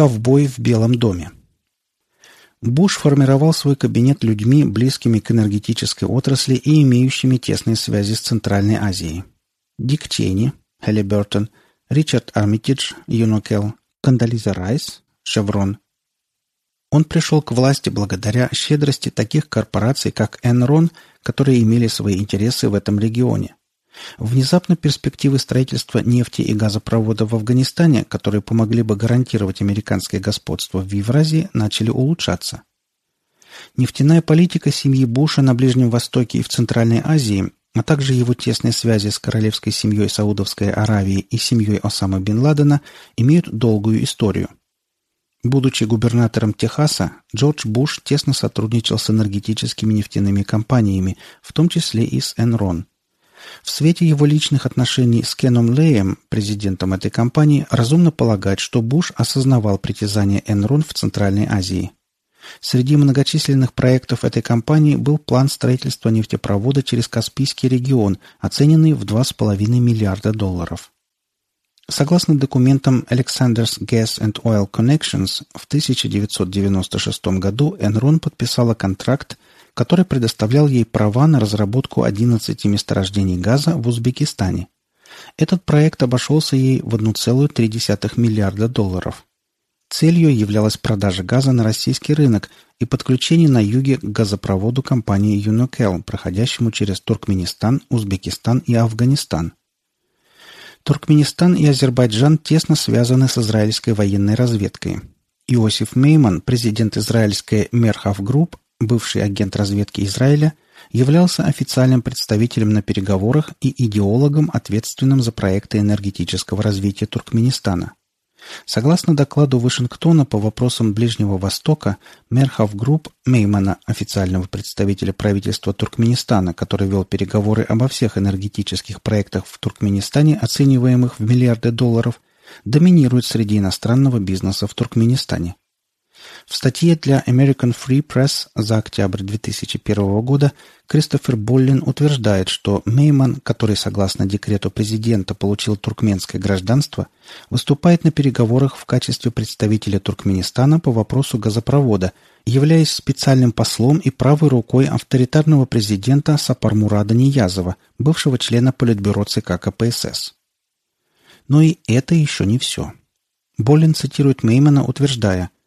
ковбой в Белом доме. Буш формировал свой кабинет людьми, близкими к энергетической отрасли и имеющими тесные связи с Центральной Азией. Дик Чейни, Halliburton, Ричард Армитидж, Юнокел, Кандализа Райс, Шеврон. Он пришел к власти благодаря щедрости таких корпораций, как Enron, которые имели свои интересы в этом регионе. Внезапно перспективы строительства нефти и газопроводов в Афганистане, которые помогли бы гарантировать американское господство в Евразии, начали улучшаться. Нефтяная политика семьи Буша на Ближнем Востоке и в Центральной Азии а также его тесные связи с королевской семьей Саудовской Аравии и семьей Осама бен Ладена имеют долгую историю. Будучи губернатором Техаса, Джордж Буш тесно сотрудничал с энергетическими нефтяными компаниями, в том числе и с Enron. В свете его личных отношений с Кеном Леем, президентом этой компании, разумно полагать, что Буш осознавал притязания Enron в Центральной Азии – Среди многочисленных проектов этой компании был план строительства нефтепровода через Каспийский регион, оцененный в 2,5 миллиарда долларов. Согласно документам Alexander's Gas and Oil Connections, в 1996 году Enron подписала контракт, который предоставлял ей права на разработку 11 месторождений газа в Узбекистане. Этот проект обошелся ей в 1,3 миллиарда долларов – Целью являлась продажа газа на российский рынок и подключение на юге к газопроводу компании Unocal, проходящему через Туркменистан, Узбекистан и Афганистан. Туркменистан и Азербайджан тесно связаны с израильской военной разведкой. Иосиф Мейман, президент израильской Merhav Group, бывший агент разведки Израиля, являлся официальным представителем на переговорах и идеологом, ответственным за проекты энергетического развития Туркменистана. Согласно докладу Вашингтона по вопросам Ближнего Востока, Merhav Group Меймана, официального представителя правительства Туркменистана, который вел переговоры обо всех энергетических проектах в Туркменистане, оцениваемых в миллиарды долларов, доминирует среди иностранного бизнеса в Туркменистане. В статье для American Free Press за октябрь 2001 года Кристофер Боллин утверждает, что Мейман, который согласно декрету президента получил туркменское гражданство, выступает на переговорах в качестве представителя Туркменистана по вопросу газопровода, являясь специальным послом и правой рукой авторитарного президента Сапармурада Ниязова, бывшего члена Политбюро ЦК КПСС. Но и это еще не все. Боллин цитирует Меймана, утверждая –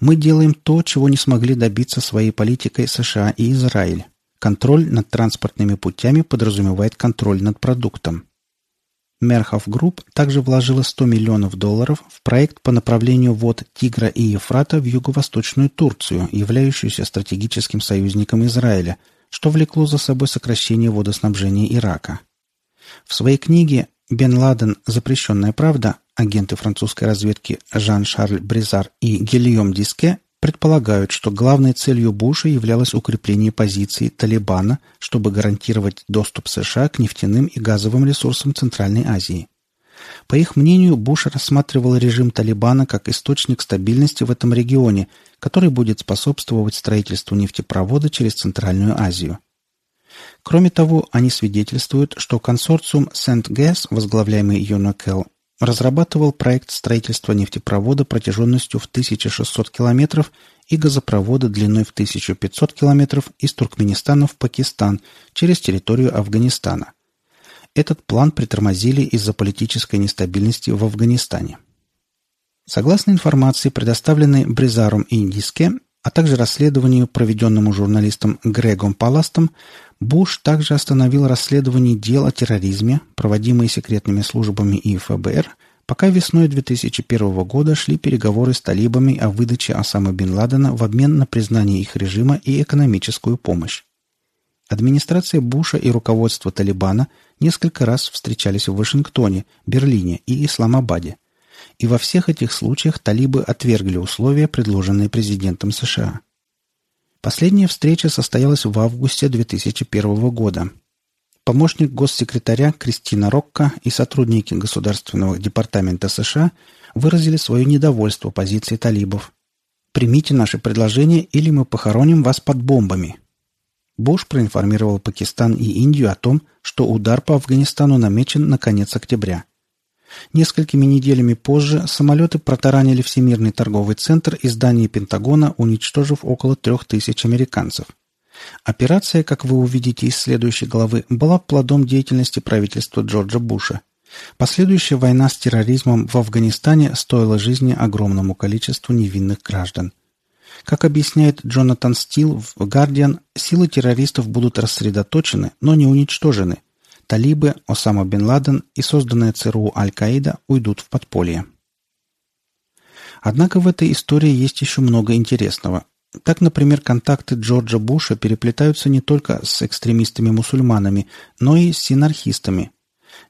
мы делаем то, чего не смогли добиться своей политикой США и Израиль. Контроль над транспортными путями подразумевает контроль над продуктом. Merhav Group также вложила 100 миллионов долларов в проект по направлению вод Тигра и Ефрата в юго-восточную Турцию, являющуюся стратегическим союзником Израиля, что влекло за собой сокращение водоснабжения Ирака. В своей книге «Бен Ладен. Запрещенная правда» агенты французской разведки Жан-Шарль Бризар и Гильем Даске предполагают, что главной целью Буша являлось укрепление позиций Талибана, чтобы гарантировать доступ США к нефтяным и газовым ресурсам Центральной Азии. По их мнению, Буш рассматривал режим Талибана как источник стабильности в этом регионе, который будет способствовать строительству нефтепровода через Центральную Азию. Кроме того, они свидетельствуют, что консорциум Сент-Гэс, возглавляемый Юнокел, разрабатывал проект строительства нефтепровода протяженностью в 1600 километров и газопровода длиной в 1500 километров из Туркменистана в Пакистан через территорию Афганистана. Этот план притормозили из-за политической нестабильности в Афганистане. Согласно информации, предоставленной Бризаром Индиске, а также расследованию, проведенному журналистом Грегом Паластом, Буш также остановил расследование дел о терроризме, проводимые секретными службами и ФБР, пока весной 2001 года шли переговоры с талибами о выдаче Осама бен Ладена в обмен на признание их режима и экономическую помощь. Администрация Буша и руководство Талибана несколько раз встречались в Вашингтоне, Берлине и Исламабаде. И во всех этих случаях талибы отвергли условия, предложенные президентом США. Последняя встреча состоялась в августе 2001 года. Помощник госсекретаря Кристина Рокко и сотрудники Государственного департамента США выразили свое недовольство позицией талибов. «Примите наше предложение, или мы похороним вас под бомбами». Буш проинформировал Пакистан и Индию о том, что удар по Афганистану намечен на конец октября. Несколькими неделями позже самолеты протаранили Всемирный торговый центр и здание Пентагона, уничтожив около трех тысяч американцев. Операция, как вы увидите из следующей главы, была плодом деятельности правительства Джорджа Буша. Последующая война с терроризмом в Афганистане стоила жизни огромному количеству невинных граждан. Как объясняет Джонатан Стил в «Гардиан», силы террористов будут рассредоточены, но не уничтожены. Талибы, Осама бен Ладен и созданная ЦРУ Аль-Каида уйдут в подполье. Однако в этой истории есть еще много интересного. Так, например, контакты Джорджа Буша переплетаются не только с экстремистами-мусульманами, но и с синархистами.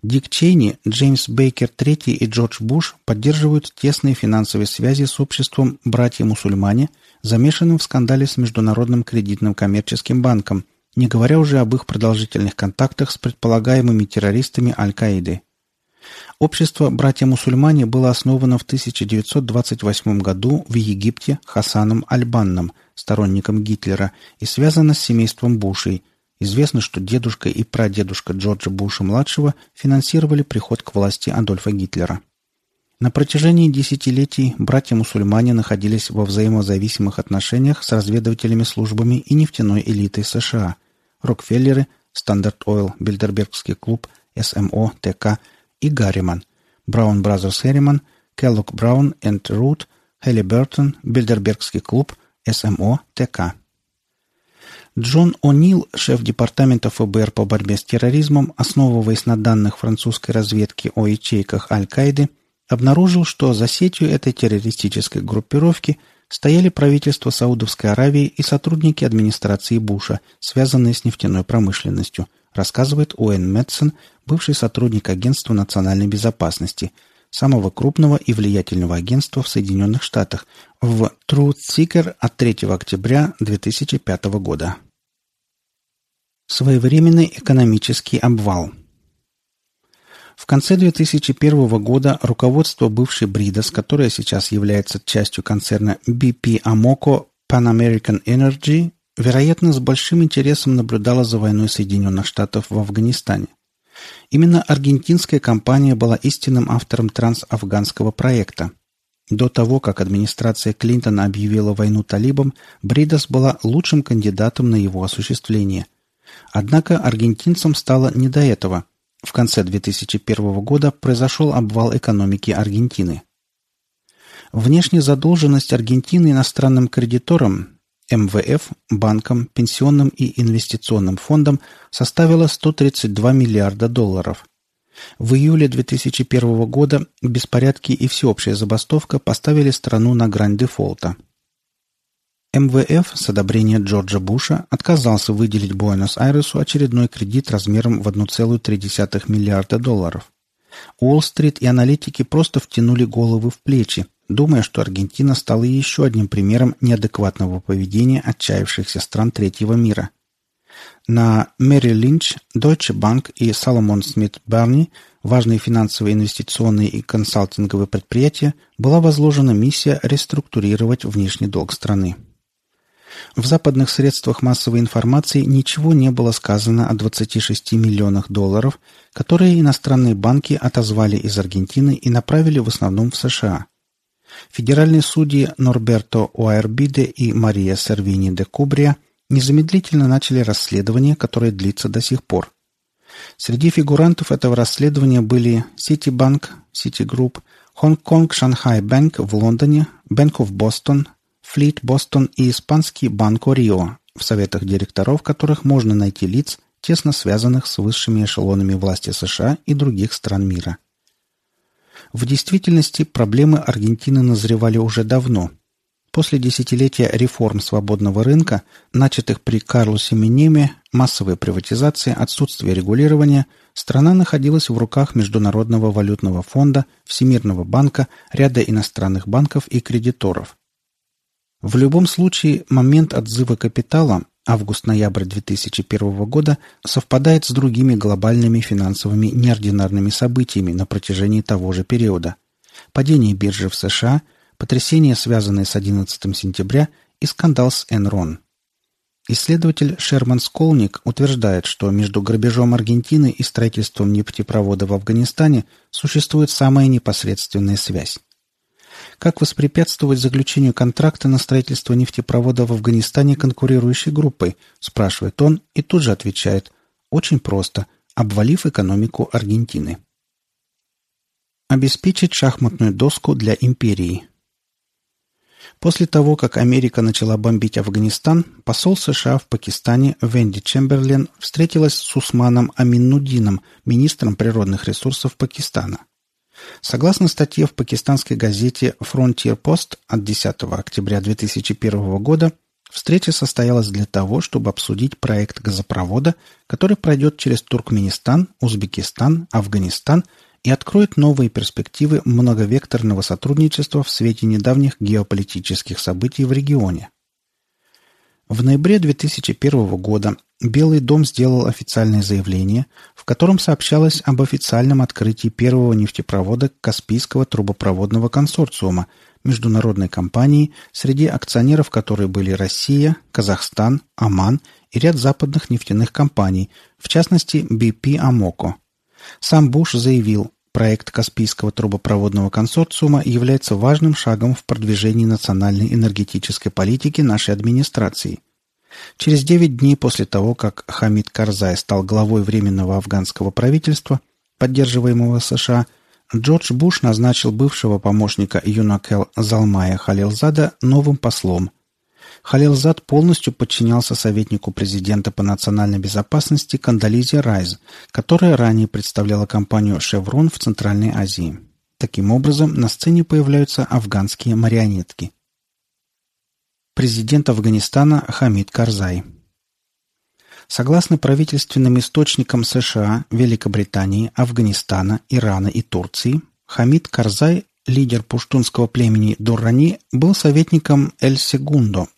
Дик Чейни, Джеймс Бейкер III и Джордж Буш поддерживают тесные финансовые связи с обществом «Братья-мусульмане», замешанным в скандале с Международным кредитным коммерческим банком, не говоря уже об их продолжительных контактах с предполагаемыми террористами Аль-Каиды. Общество «Братья-мусульмане» было основано в 1928 году в Египте Хасаном Аль-Банном, сторонником Гитлера, и связано с семейством Бушей. Известно, что дедушка и прадедушка Джорджа Буша-младшего финансировали приход к власти Адольфа Гитлера. На протяжении десятилетий братья-мусульмане находились во взаимозависимых отношениях с разведывательными службами и нефтяной элитой США. Рокфеллеры, Standard Oil, Бильдербергский клуб, СМО, ТК и Гарриман, Brown Brothers Harriman, Kellogg Brown and Root, Halliburton, Бильдербергский клуб, СМО, ТК. Джон О'Нил, шеф департамента ФБР по борьбе с терроризмом, основываясь на данных французской разведки о ячейках Аль-Каиды, обнаружил, что за сетью этой террористической группировки стояли правительство Саудовской Аравии и сотрудники администрации Буша, связанные с нефтяной промышленностью, рассказывает Уэйн Мэтсон, бывший сотрудник Агентства национальной безопасности, самого крупного и влиятельного агентства в Соединенных Штатах, в Truth Seeker от 3 октября 2005 года. Своевременный экономический обвал – в конце 2001 года руководство бывшей Бридос, которое сейчас является частью концерна BP Amoco Pan American Energy, вероятно, с большим интересом наблюдало за войной Соединенных Штатов в Афганистане. Именно аргентинская компания была истинным автором трансафганского проекта. До того, как администрация Клинтона объявила войну талибам, Бридос была лучшим кандидатом на его осуществление. Однако аргентинцам стало не до этого – в конце 2001 года произошел обвал экономики Аргентины. Внешняя задолженность Аргентины иностранным кредиторам МВФ, банкам, пенсионным и инвестиционным фондам составила 132 миллиарда долларов. В июле 2001 года беспорядки и всеобщая забастовка поставили страну на грань дефолта – МВФ с одобрения Джорджа Буша отказался выделить Буэнос-Айресу очередной кредит размером в 1,3 миллиарда долларов. Уолл-стрит и аналитики просто втянули головы в плечи, думая, что Аргентина стала еще одним примером неадекватного поведения отчаявшихся стран третьего мира. На Мэри Линч, Deutsche Bank и Salomon Smith Barney, важные финансовые, инвестиционные и консалтинговые предприятия, была возложена миссия реструктурировать внешний долг страны. В западных средствах массовой информации ничего не было сказано о 26 миллионах долларов, которые иностранные банки отозвали из Аргентины и направили в основном в США. Федеральные судьи Норберто Уайрбиде и Мария Сервини де Кубрия незамедлительно начали расследование, которое длится до сих пор. Среди фигурантов этого расследования были Citibank, Citigroup, Hong Kong Shanghai Bank в Лондоне, Bank of Boston, Флит Бостон и испанский Банко Рио, в советах директоров которых можно найти лиц, тесно связанных с высшими эшелонами власти США и других стран мира. В действительности проблемы Аргентины назревали уже давно. После десятилетия реформ свободного рынка, начатых при Карлосе Минеме, массовой приватизации, отсутствия регулирования, страна находилась в руках Международного валютного фонда, Всемирного банка, ряда иностранных банков и кредиторов. В любом случае, момент отзыва капитала август-ноябрь 2001 года совпадает с другими глобальными финансовыми неординарными событиями на протяжении того же периода. Падение биржи в США, потрясения, связанные с 11 сентября и скандал с Enron. Исследователь Шерман Сколник утверждает, что между грабежом Аргентины и строительством нефтепровода в Афганистане существует самая непосредственная связь. Как воспрепятствовать заключению контракта на строительство нефтепровода в Афганистане конкурирующей группой, спрашивает он и тут же отвечает «Очень просто, обвалив экономику Аргентины». Обеспечить шахматную доску для империи – После того, как Америка начала бомбить Афганистан, посол США в Пакистане Венди Чемберлен встретилась с Усманом Аминнудином, министром природных ресурсов Пакистана. Согласно статье в пакистанской газете Frontier Post от 10 октября 2001 года, встреча состоялась для того, чтобы обсудить проект газопровода, который пройдет через Туркменистан, Узбекистан, Афганистан – и откроет новые перспективы многовекторного сотрудничества в свете недавних геополитических событий в регионе. В ноябре 2001 года Белый дом сделал официальное заявление, в котором сообщалось об официальном открытии первого нефтепровода Каспийского трубопроводного консорциума, международной компании, среди акционеров которой были Россия, Казахстан, Оман и ряд западных нефтяных компаний, в частности BP Amoco – сам Буш заявил, проект Каспийского трубопроводного консорциума является важным шагом в продвижении национальной энергетической политики нашей администрации. Через 9 дней после того, как Хамид Карзай стал главой Временного афганского правительства, поддерживаемого США, Джордж Буш назначил бывшего помощника Юнакел Залмая Халилзада новым послом – Халилзад полностью подчинялся советнику президента по национальной безопасности Кандализе Райз, которая ранее представляла компанию «Шеврон» в Центральной Азии. Таким образом, на сцене появляются афганские марионетки. Президент Афганистана Хамид Карзай Согласно правительственным источникам США, Великобритании, Афганистана, Ирана и Турции, Хамид Карзай, лидер пуштунского племени Дуррани, был советником Эль-Сегундо,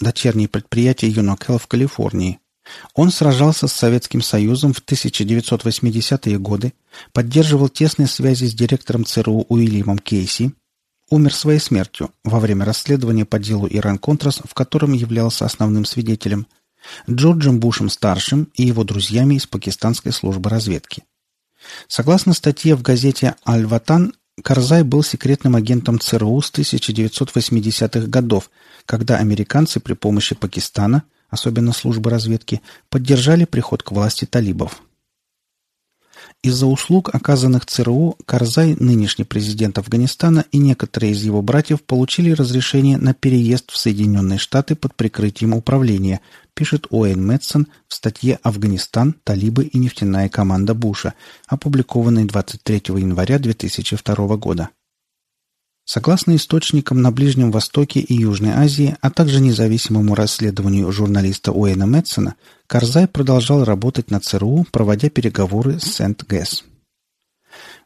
дочернее предприятие Юнокел в Калифорнии. Он сражался с Советским Союзом в 1980-е годы, поддерживал тесные связи с директором ЦРУ Уильямом Кейси, умер своей смертью во время расследования по делу Иран-Контрас, в котором являлся основным свидетелем, Джорджем Бушем-старшим и его друзьями из пакистанской службы разведки. Согласно статье в газете «Аль-Ватан», Карзай был секретным агентом ЦРУ с 1980-х годов, когда американцы при помощи Пакистана, особенно службы разведки, поддержали приход к власти талибов. Из-за услуг, оказанных ЦРУ, Карзай, нынешний президент Афганистана, и некоторые из его братьев получили разрешение на переезд в Соединенные Штаты под прикрытием управления, пишет Уэйн Мэтсон в статье «Афганистан, талибы и нефтяная команда Буша», опубликованной 23 января 2002 года. Согласно источникам на Ближнем Востоке и Южной Азии, а также независимому расследованию журналиста Уэйна Мэтсона, Карзай продолжал работать на ЦРУ, проводя переговоры с Сент-Гэс.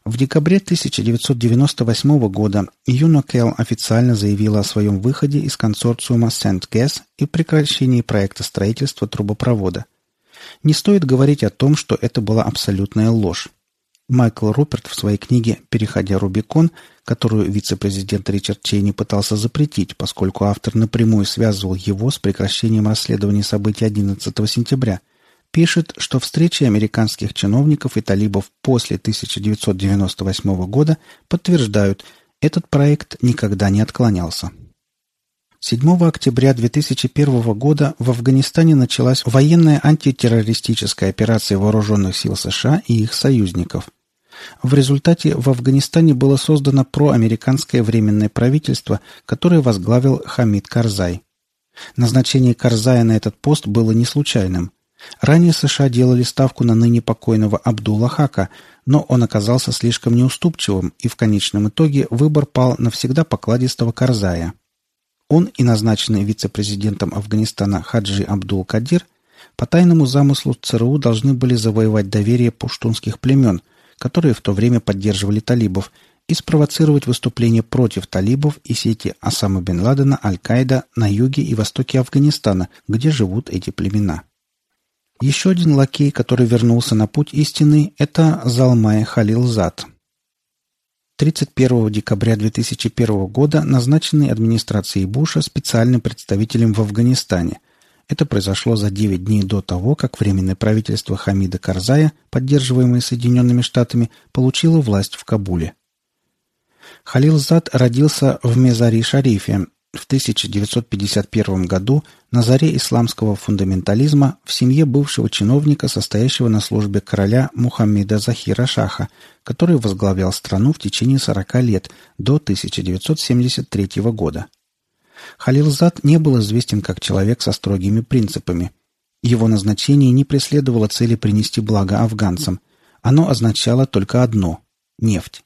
В декабре 1998 года Юнокел официально заявила о своем выходе из консорциума Сент-Гэс и прекращении проекта строительства трубопровода. Не стоит говорить о том, что это была абсолютная ложь. Майкл Руперт в своей книге «Переходя Рубикон», которую вице-президент Ричард Чейни пытался запретить, поскольку автор напрямую связывал его с прекращением расследования событий 11 сентября, пишет, что встречи американских чиновников и талибов после 1998 года подтверждают, этот проект никогда не отклонялся. 7 октября 2001 года в Афганистане началась военная антитеррористическая операция вооруженных сил США и их союзников. В результате в Афганистане было создано проамериканское временное правительство, которое возглавил Хамид Карзай. Назначение Карзая на этот пост было не случайным. Ранее США делали ставку на ныне покойного Абдулла Хака, но он оказался слишком неуступчивым, и в конечном итоге выбор пал на всегда покладистого Карзая. Он и назначенный вице-президентом Афганистана Хаджи Абдул-Кадир по тайному замыслу ЦРУ должны были завоевать доверие пуштунских племен, которые в то время поддерживали талибов, и спровоцировать выступление против талибов и сети Осама бен Ладена Аль-Каида на юге и востоке Афганистана, где живут эти племена. Еще один лакей, который вернулся на путь истины, это Залмай Халилзад – 31 декабря 2001 года назначенный администрацией Буша специальным представителем в Афганистане, Это произошло за 9 дней до того, как Временное правительство Хамида Карзая, поддерживаемое Соединенными Штатами, получило власть в Кабуле. Халилзад родился в Мезари-Шарифе в 1951 году на заре исламского фундаментализма в семье бывшего чиновника, состоящего на службе короля Мухаммеда Захира Шаха, который возглавлял страну в течение 40 лет до 1973 года. Халилзад не был известен как человек со строгими принципами. Его назначение не преследовало цели принести благо афганцам. Оно означало только одно – нефть.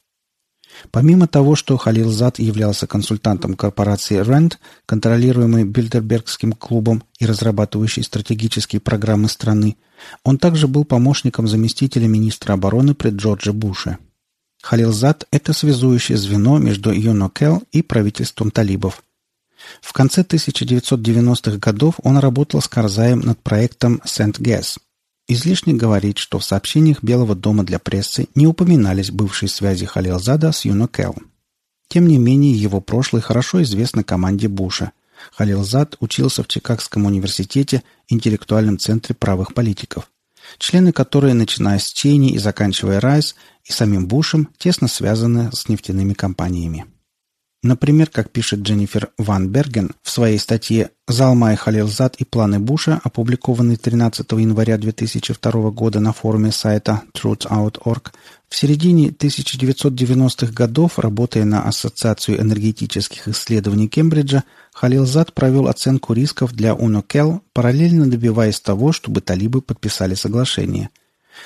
Помимо того, что Халилзад являлся консультантом корпорации Rand, контролируемой Бильдербергским клубом и разрабатывающей стратегические программы страны, он также был помощником заместителя министра обороны при Джорджа Буше. Халилзад – это связующее звено между ЮНОКЕЛ и правительством талибов. В конце 1990-х годов он работал с Карзаем над проектом «Сент-Гэс», Излишне говорить, что в сообщениях Белого дома для прессы не упоминались бывшие связи Халилзада с Юнокел. Тем не менее, его прошлое хорошо известно команде Буша. Халилзад учился в Чикагском университете, интеллектуальном центре правых политиков, члены которой, начиная с Чейни и заканчивая Райс, и самим Бушем, тесно связаны с нефтяными компаниями. Например, как пишет Дженнифер Ван Берген в своей статье «Залмай Халилзад и планы Буша», опубликованной 13 января 2002 года на форуме сайта truthout.org, в середине 1990-х годов, работая на Ассоциацию энергетических исследований Кембриджа, Халилзад провел оценку рисков для УНОКЕЛ, параллельно добиваясь того, чтобы талибы подписали соглашение –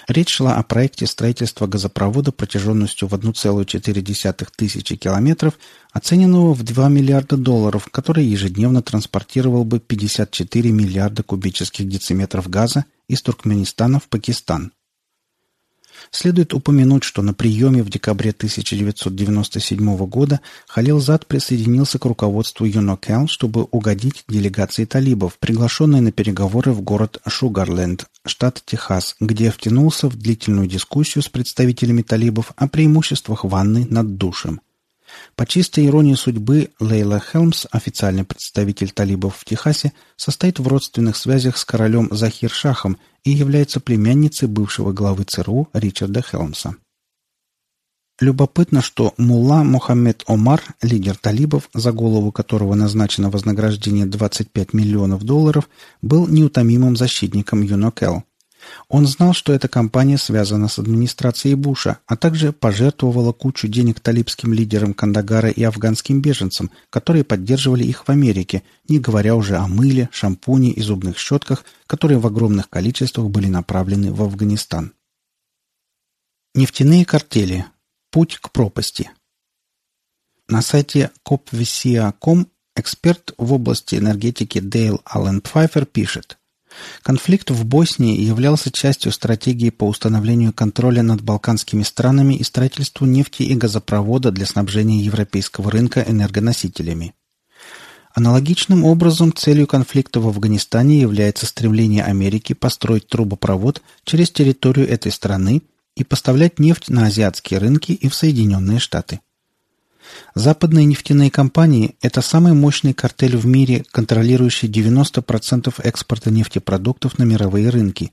Речь шла о проекте строительства газопровода протяженностью в 1,4 тысячи километров, оцененного в 2 миллиарда долларов, который ежедневно транспортировал бы 54 миллиарда кубических дециметров газа из Туркменистана в Пакистан. Следует упомянуть, что на приеме в декабре 1997 года Халилзад присоединился к руководству ЮНОКЕЛ, чтобы угодить делегации талибов, приглашенной на переговоры в город Шугарленд, штат Техас, где втянулся в длительную дискуссию с представителями талибов о преимуществах ванны над душем. По чистой иронии судьбы, Лейла Хелмс, официальный представитель талибов в Техасе, состоит в родственных связях с королем Захир Шахом и является племянницей бывшего главы ЦРУ Ричарда Хелмса. Любопытно, что Мулла Мухаммед Омар, лидер талибов, за голову которого назначено вознаграждение 25 миллионов долларов, был неутомимым защитником Юнокел. Он знал, что эта компания связана с администрацией Буша, а также пожертвовала кучу денег талибским лидерам Кандагара и афганским беженцам, которые поддерживали их в Америке, не говоря уже о мыле, шампуне и зубных щетках, которые в огромных количествах были направлены в Афганистан. Нефтяные картели. Путь к пропасти. На сайте copvisia.com эксперт в области энергетики Дейл Аллен Пфайфер пишет – Конфликт в Боснии являлся частью стратегии по установлению контроля над балканскими странами и строительству нефти и газопровода для снабжения европейского рынка энергоносителями. Аналогичным образом целью конфликта в Афганистане является стремление Америки построить трубопровод через территорию этой страны и поставлять нефть на азиатские рынки и в Соединенные Штаты. Западные нефтяные компании – это самый мощный картель в мире, контролирующий 90% экспорта нефтепродуктов на мировые рынки.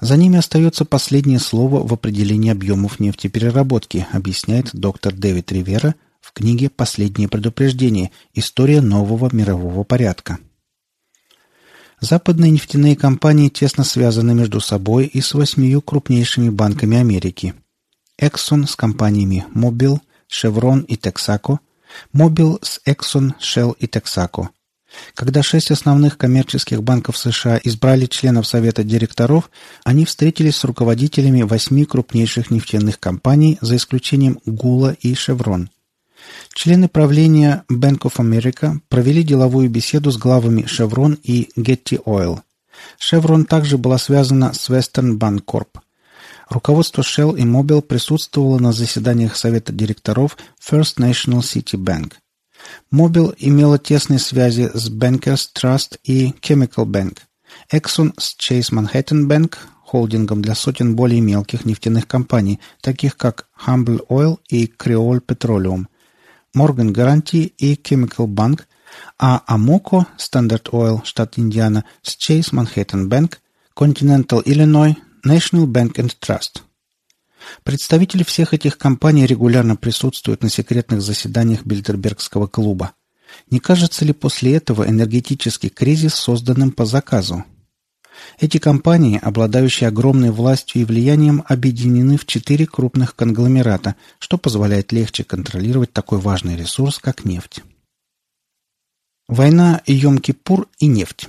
За ними остается последнее слово в определении объемов нефтепереработки, объясняет доктор Дэвид Ривера в книге «Последнее предупреждение. История нового мирового порядка». Западные нефтяные компании тесно связаны между собой и с восьмию крупнейшими банками Америки. Exxon с компаниями Mobil – Chevron и Texaco, Mobil с Exxon, Shell и Texaco. Когда шесть основных коммерческих банков США избрали членов Совета директоров, они встретились с руководителями восьми крупнейших нефтяных компаний, за исключением Гула и Chevron. Члены правления Bank of America провели деловую беседу с главами Chevron и Getty Oil. Chevron также была связана с Western Bancorp – Руководство Shell и Mobil присутствовало на заседаниях Совета директоров First National City Bank. Mobil имела тесные связи с Bankers Trust и Chemical Bank. Exxon с Chase Manhattan Bank, холдингом для сотен более мелких нефтяных компаний, таких как Humble Oil и Creole Petroleum. Morgan Guaranty и Chemical Bank а Amoco, Standard Oil, штат Индиана, с Chase Manhattan Bank, Continental Illinois, National Bank and Trust. Представители всех этих компаний регулярно присутствуют на секретных заседаниях Бильдербергского клуба. Не кажется ли после этого энергетический кризис созданным по заказу? Эти компании, обладающие огромной властью и влиянием, объединены в четыре крупных конгломерата, что позволяет легче контролировать такой важный ресурс, как нефть. Война Йом-Кипур и нефть.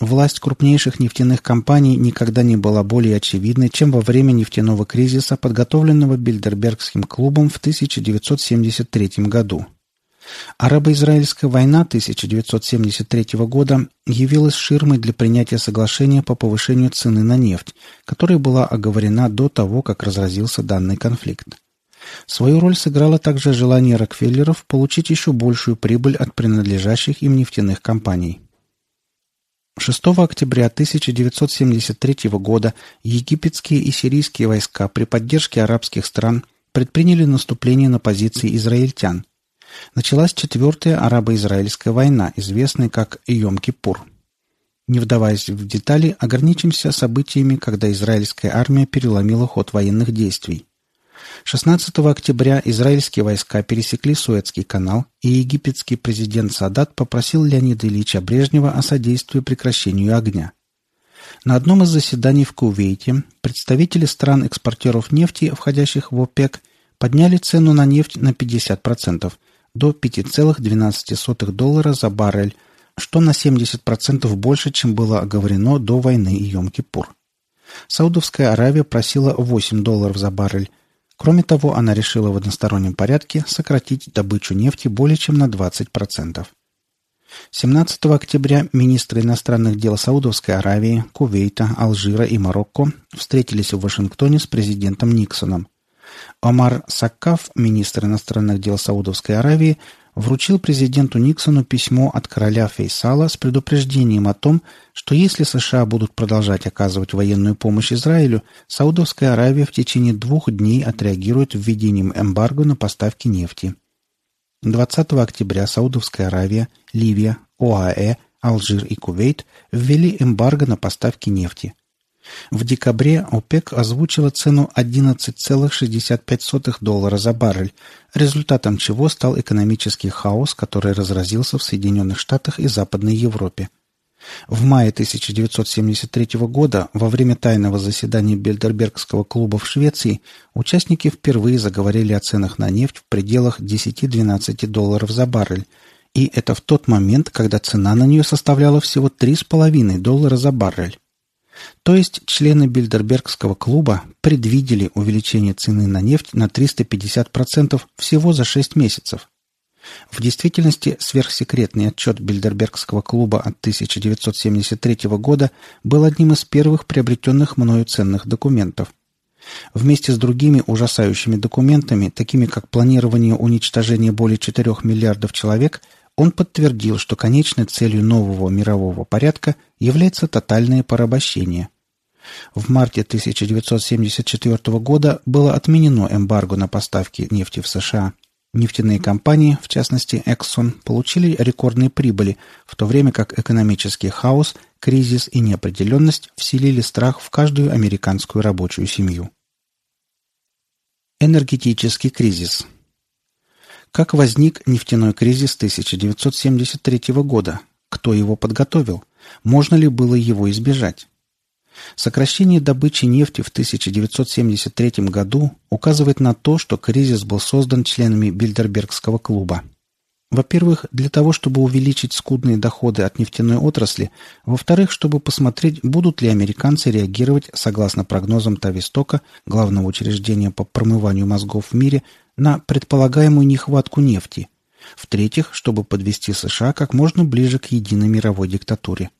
Власть крупнейших нефтяных компаний никогда не была более очевидной, чем во время нефтяного кризиса, подготовленного Бильдербергским клубом в 1973 году. Арабо-израильская война 1973 года явилась ширмой для принятия соглашения по повышению цены на нефть, которая была оговорена до того, как разразился данный конфликт. Свою роль сыграло также желание Рокфеллеров получить еще большую прибыль от принадлежащих им нефтяных компаний. 6 октября 1973 года египетские и сирийские войска при поддержке арабских стран предприняли наступление на позиции израильтян – Началась Четвертая арабо-израильская война, известная как Йом-Кипур. Не вдаваясь в детали, ограничимся событиями, когда израильская армия переломила ход военных действий. 16 октября израильские войска пересекли Суэцкий канал, и египетский президент Садат попросил Леонида Ильича Брежнева о содействии прекращению огня. На одном из заседаний в Кувейте представители стран-экспортеров нефти, входящих в ОПЕК, подняли цену на нефть на 50%, до 5,12 доллара за баррель, что на 70% больше, чем было оговорено до войны Йом-Кипур. Саудовская Аравия просила 8 долларов за баррель. Кроме того, она решила в одностороннем порядке сократить добычу нефти более чем на 20%. 17 октября министры иностранных дел Саудовской Аравии, Кувейта, Алжира и Марокко встретились в Вашингтоне с президентом Никсоном. Омар Саккаф, министр иностранных дел Саудовской Аравии, вручил президенту Никсону письмо от короля Фейсала с предупреждением о том, что если США будут продолжать оказывать военную помощь Израилю, Саудовская Аравия в течение двух дней отреагирует введением эмбарго на поставки нефти. 20 октября Саудовская Аравия, Ливия, ОАЭ, Алжир и Кувейт ввели эмбарго на поставки нефти – в декабре ОПЕК озвучила цену 11,65 доллара за баррель, результатом чего стал экономический хаос, который разразился в Соединенных Штатах и Западной Европе. В мае 1973 года, во время тайного заседания Бельдербергского клуба в Швеции, участники впервые заговорили о ценах на нефть в пределах 10-12 долларов за баррель, и это в тот момент, когда цена на нее составляла всего 3,5 доллара за баррель. То есть члены Бильдербергского клуба предвидели увеличение цены на нефть на 350% всего за 6 месяцев. В действительности сверхсекретный отчет Бильдербергского клуба от 1973 года был одним из первых приобретенных мною ценных документов. Вместе с другими ужасающими документами, такими как планирование уничтожения более 4 миллиардов человек – он подтвердил, что конечной целью нового мирового порядка является тотальное порабощение. В марте 1974 года было отменено эмбарго на поставки нефти в США. Нефтяные компании, в частности Exxon, получили рекордные прибыли, в то время как экономический хаос, кризис и неопределенность вселили страх в каждую американскую рабочую семью. Энергетический кризис – как возник нефтяной кризис 1973 года? Кто его подготовил? Можно ли было его избежать? Сокращение добычи нефти в 1973 году указывает на то, что кризис был создан членами Бильдербергского клуба. Во-первых, для того, чтобы увеличить скудные доходы от нефтяной отрасли. Во-вторых, чтобы посмотреть, будут ли американцы реагировать, согласно прогнозам Тавистока, главного учреждения по промыванию мозгов в мире, на предполагаемую нехватку нефти. В-третьих, чтобы подвести США как можно ближе к единой мировой диктатуре.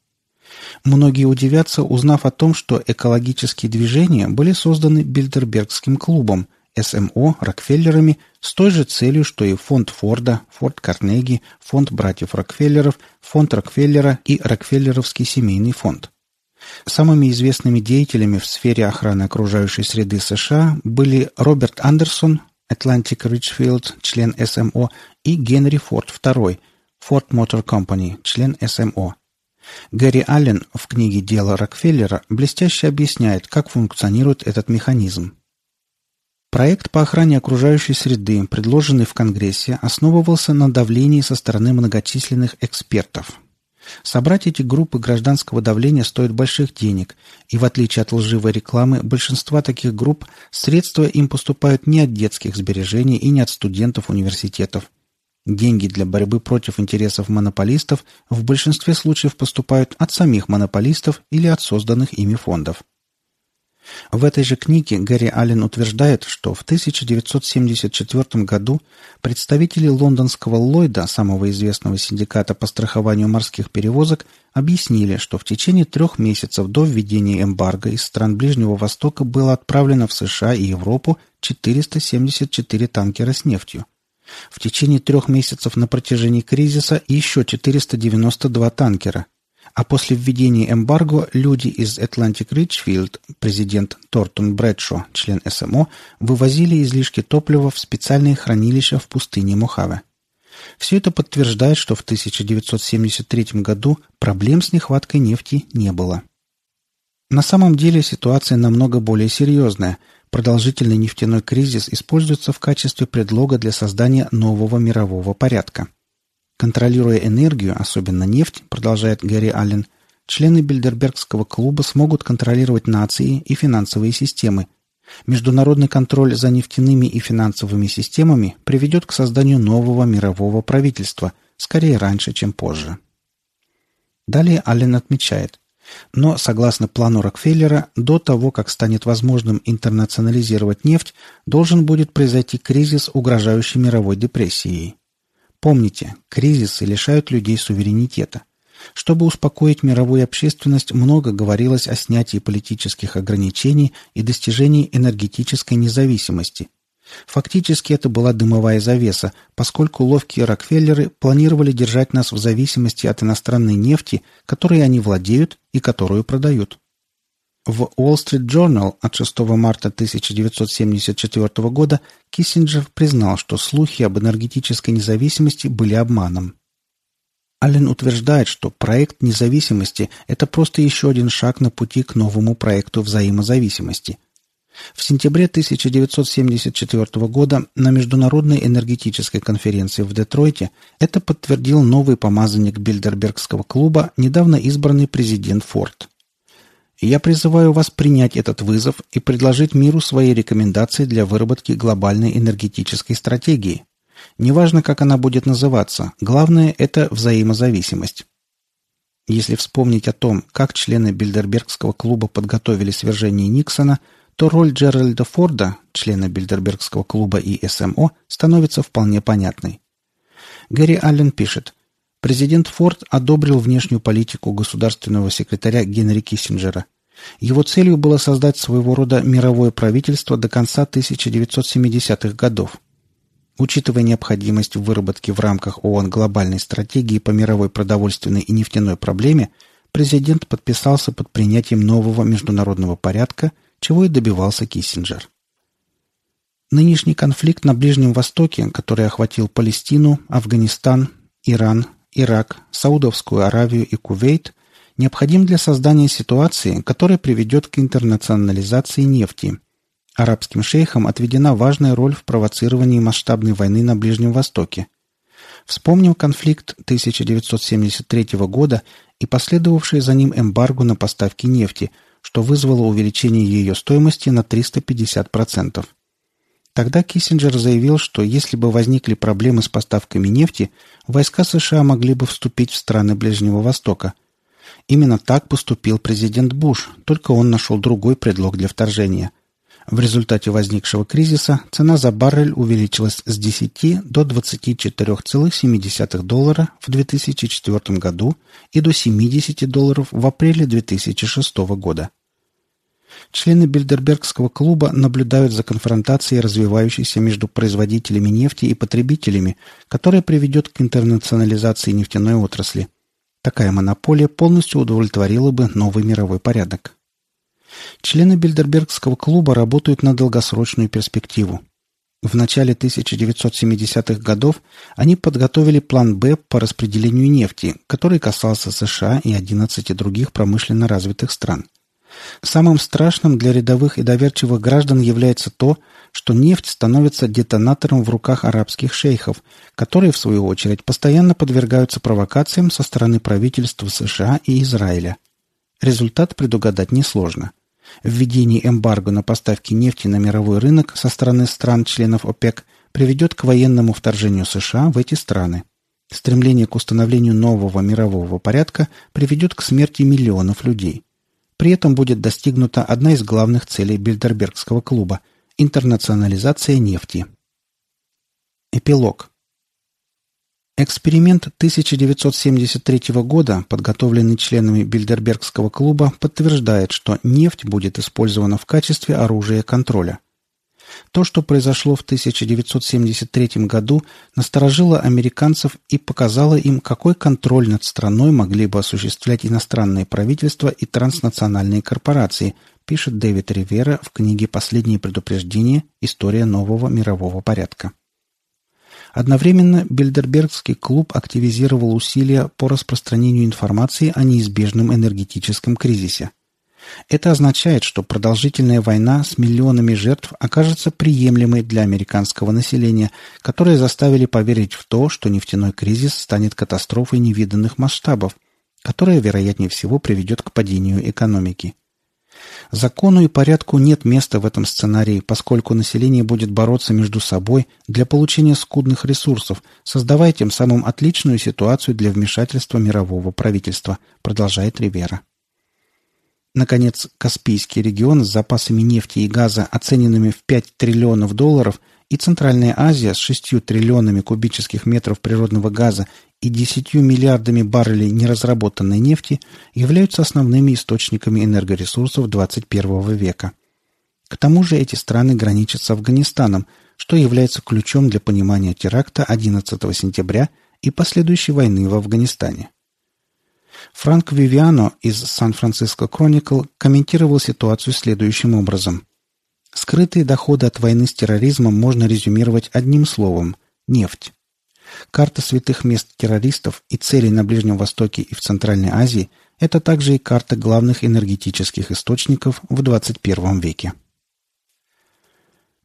Многие удивятся, узнав о том, что экологические движения были созданы Бильдербергским клубом – СМО Рокфеллерами с той же целью, что и фонд Форда, фонд Карнеги, фонд братьев Рокфеллеров, фонд Рокфеллера и Рокфеллеровский семейный фонд. Самыми известными деятелями в сфере охраны окружающей среды США были Роберт Андерсон, Atlantic Richfield, член СМО, и Генри Форд II, Ford Motor Company, член СМО. Гэри Аллен в книге «Дело Рокфеллера» блестяще объясняет, как функционирует этот механизм. Проект по охране окружающей среды, предложенный в Конгрессе, основывался на давлении со стороны многочисленных экспертов. Собрать эти группы гражданского давления стоит больших денег, и в отличие от лживой рекламы, большинства таких групп средства им поступают не от детских сбережений и не от студентов университетов. Деньги для борьбы против интересов монополистов в большинстве случаев поступают от самих монополистов или от созданных ими фондов. В этой же книге Гэри Аллен утверждает, что в 1974 году представители лондонского Ллойда, самого известного синдиката по страхованию морских перевозок, объяснили, что в течение трех месяцев до введения эмбарго из стран Ближнего Востока было отправлено в США и Европу 474 танкера с нефтью. В течение трех месяцев на протяжении кризиса еще 492 танкера, а после введения эмбарго люди из Atlantic Richfield, президент Тортон Брэдшо, член СМО, вывозили излишки топлива в специальные хранилища в пустыне Мохаве. Все это подтверждает, что в 1973 году проблем с нехваткой нефти не было. На самом деле ситуация намного более серьезная. Продолжительный нефтяной кризис используется в качестве предлога для создания нового мирового порядка – Контролируя энергию, особенно нефть, продолжает Гэри Аллен, члены Бильдербергского клуба смогут контролировать нации и финансовые системы. Международный контроль за нефтяными и финансовыми системами приведет к созданию нового мирового правительства, скорее раньше, чем позже. Далее Аллен отмечает, но, согласно плану Рокфеллера, до того, как станет возможным интернационализировать нефть, должен будет произойти кризис, угрожающий мировой депрессией. Помните, кризисы лишают людей суверенитета. Чтобы успокоить мировую общественность, много говорилось о снятии политических ограничений и достижении энергетической независимости. Фактически это была дымовая завеса, поскольку ловкие Рокфеллеры планировали держать нас в зависимости от иностранной нефти, которой они владеют и которую продают. В Wall Street Journal от 6 марта 1974 года Киссинджер признал, что слухи об энергетической независимости были обманом. Аллен утверждает, что проект независимости – это просто еще один шаг на пути к новому проекту взаимозависимости. В сентябре 1974 года на Международной энергетической конференции в Детройте это подтвердил новый помазанник Бильдербергского клуба, недавно избранный президент Форд я призываю вас принять этот вызов и предложить миру свои рекомендации для выработки глобальной энергетической стратегии. Неважно, как она будет называться, главное – это взаимозависимость. Если вспомнить о том, как члены Бильдербергского клуба подготовили свержение Никсона, то роль Джеральда Форда, члена Бильдербергского клуба и СМО, становится вполне понятной. Гэри Аллен пишет – Президент Форд одобрил внешнюю политику государственного секретаря Генри Киссинджера. Его целью было создать своего рода мировое правительство до конца 1970-х годов. Учитывая необходимость в выработке в рамках ООН глобальной стратегии по мировой продовольственной и нефтяной проблеме, президент подписался под принятием нового международного порядка, чего и добивался Киссинджер. Нынешний конфликт на Ближнем Востоке, который охватил Палестину, Афганистан, Иран, Ирак, Саудовскую Аравию и Кувейт необходим для создания ситуации, которая приведет к интернационализации нефти. Арабским шейхам отведена важная роль в провоцировании масштабной войны на Ближнем Востоке. Вспомним конфликт 1973 года и последовавший за ним эмбарго на поставки нефти, что вызвало увеличение ее стоимости на 350%. Тогда Киссинджер заявил, что если бы возникли проблемы с поставками нефти, войска США могли бы вступить в страны Ближнего Востока. Именно так поступил президент Буш, только он нашел другой предлог для вторжения. В результате возникшего кризиса цена за баррель увеличилась с 10 до 24,7 доллара в 2004 году и до 70 долларов в апреле 2006 года. Члены Бильдербергского клуба наблюдают за конфронтацией, развивающейся между производителями нефти и потребителями, которая приведет к интернационализации нефтяной отрасли. Такая монополия полностью удовлетворила бы новый мировой порядок. Члены Бильдербергского клуба работают на долгосрочную перспективу. В начале 1970-х годов они подготовили план «Б» по распределению нефти, который касался США и 11 других промышленно развитых стран. Самым страшным для рядовых и доверчивых граждан является то, что нефть становится детонатором в руках арабских шейхов, которые, в свою очередь, постоянно подвергаются провокациям со стороны правительств США и Израиля. Результат предугадать несложно – Введение эмбарго на поставки нефти на мировой рынок со стороны стран-членов ОПЕК приведет к военному вторжению США в эти страны. Стремление к установлению нового мирового порядка приведет к смерти миллионов людей. При этом будет достигнута одна из главных целей Бильдербергского клуба – интернационализация нефти. Эпилог. Эксперимент 1973 года, подготовленный членами Бильдербергского клуба, подтверждает, что нефть будет использована в качестве оружия контроля. То, что произошло в 1973 году, насторожило американцев и показало им, какой контроль над страной могли бы осуществлять иностранные правительства и транснациональные корпорации, пишет Дэвид Ривера в книге «Последние предупреждения. История нового мирового порядка». Одновременно Бильдербергский клуб активизировал усилия по распространению информации о неизбежном энергетическом кризисе. Это означает, что продолжительная война с миллионами жертв окажется приемлемой для американского населения, которое заставили поверить в то, что нефтяной кризис станет катастрофой невиданных масштабов, которая, вероятнее всего, приведет к падению экономики. Закону и порядку нет места в этом сценарии, поскольку население будет бороться между собой для получения скудных ресурсов, создавая тем самым отличную ситуацию для вмешательства мирового правительства, продолжает Ривера. Наконец, Каспийский регион с запасами нефти и газа, оцененными в 5 триллионов долларов, и Центральная Азия с 6 триллионами кубических метров природного газа и 10 миллиардами баррелей неразработанной нефти являются основными источниками энергоресурсов 21 века. К тому же эти страны граничат с Афганистаном, что является ключом для понимания теракта 11 сентября и последующей войны в Афганистане. Франк Вивиано из Сан-Франциско Chronicle комментировал ситуацию следующим образом. Скрытые доходы от войны с терроризмом можно резюмировать одним словом – нефть. Карта святых мест террористов и целей на Ближнем Востоке и в Центральной Азии – это также и карта главных энергетических источников в 21 веке.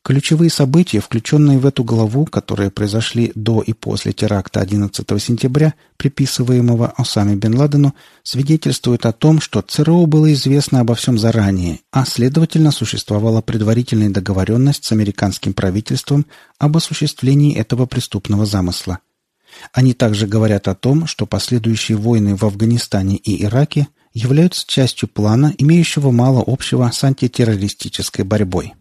Ключевые события, включенные в эту главу, которые произошли до и после теракта 11 сентября, приписываемого Осаме бен Ладену, свидетельствуют о том, что ЦРУ было известно обо всем заранее, а следовательно существовала предварительная договоренность с американским правительством об осуществлении этого преступного замысла. Они также говорят о том, что последующие войны в Афганистане и Ираке являются частью плана, имеющего мало общего с антитеррористической борьбой.